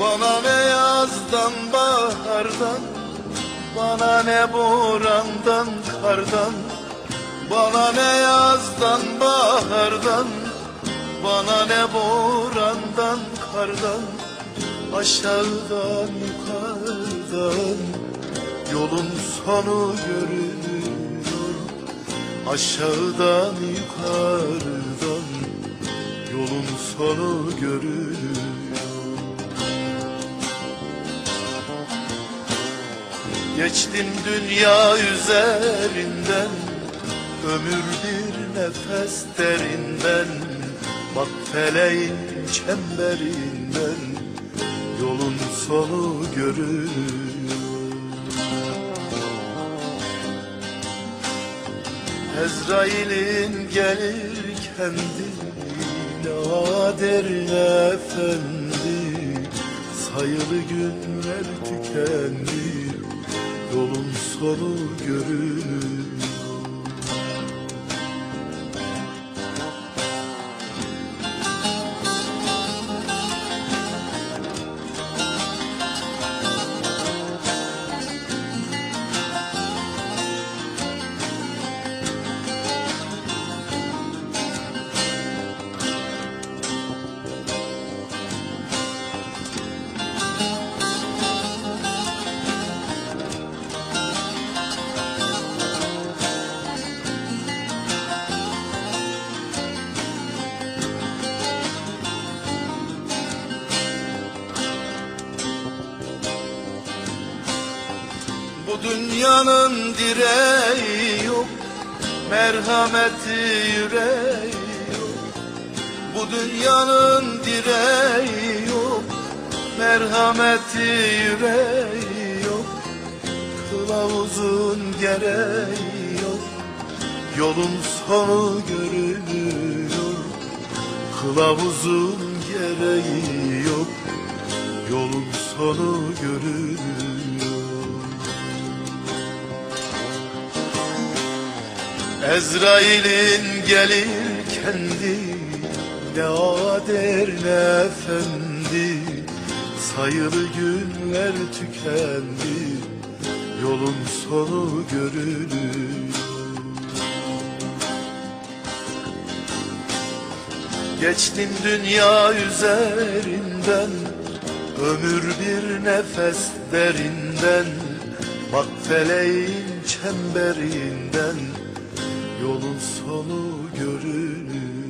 Bana ne yazdan bahardan Bana ne borandan kardan. Bana ne yazdan bahardan Bana ne borandan kardan. Aşağıdan yukarıdan Yolun sonu görünüyor. Aşağıdan yukarıdan Yolun sonu görünüyor Geçtim dünya üzerinden Ömür bir nefes derinden Bak feleğin çemberinden Yolun sonu görünüyor. Ezrail'in gelir kendi Nadir efendi Sayılı günler tükendi Yolun sonu Bu dünyanın direği yok Merhameti yüreği yok. Bu dünyanın direği yok Merhameti yüreği yok. Kılavuzun gereği yok Yolun sonu görünüyor. Kılavuzun gereği yok Yolun sonu görünüyor Ezrail'in gelir kendi Ne ader ne efendi. Sayılı günler tükendi Yolun sonu görünür Geçtim dünya üzerinden Ömür bir nefes derinden Bak feleğin çemberinden Yolun sonu görünür